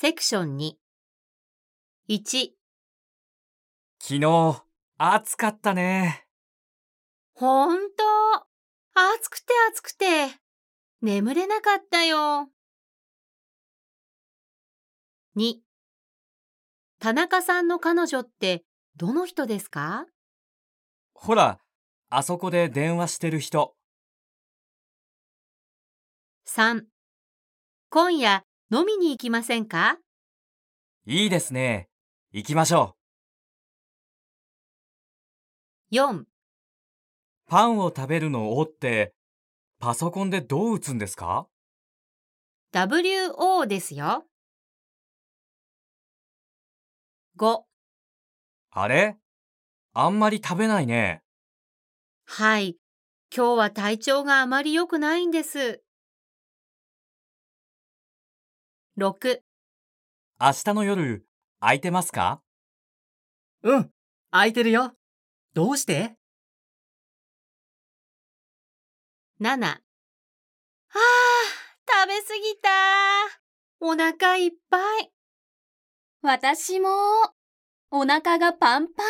セクション2。1、昨日、暑かったね。ほんと、暑くて暑くて、眠れなかったよ。2、田中さんの彼女ってどの人ですか？ほら、あそこで電話してる人。?3、今夜飲みに行きませんか？いいですね。行きましょ ?4、う。パンを食べるのをって、パソコンでどう打つんですか？WO ですよ。5、あれ？あんまり食べないね。はい。今日は体調があまり良くないんです。6、明日の夜、空いてますか？うん、空いてるよ。どうして？7。ああ、食べすぎた。お腹いっぱい。私も、お腹がパンパン。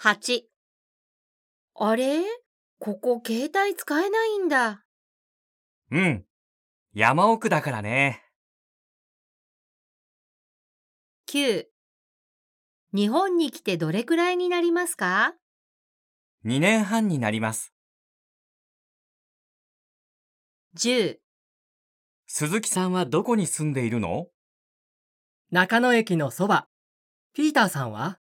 8。あれ？ここ携帯使えないんだ。うん。山奥だからね。9。日本に来てどれくらいになりますか？2年半になります。?10。鈴木さんはどこに住んでいるの？中野駅のそば。ピーターさんは？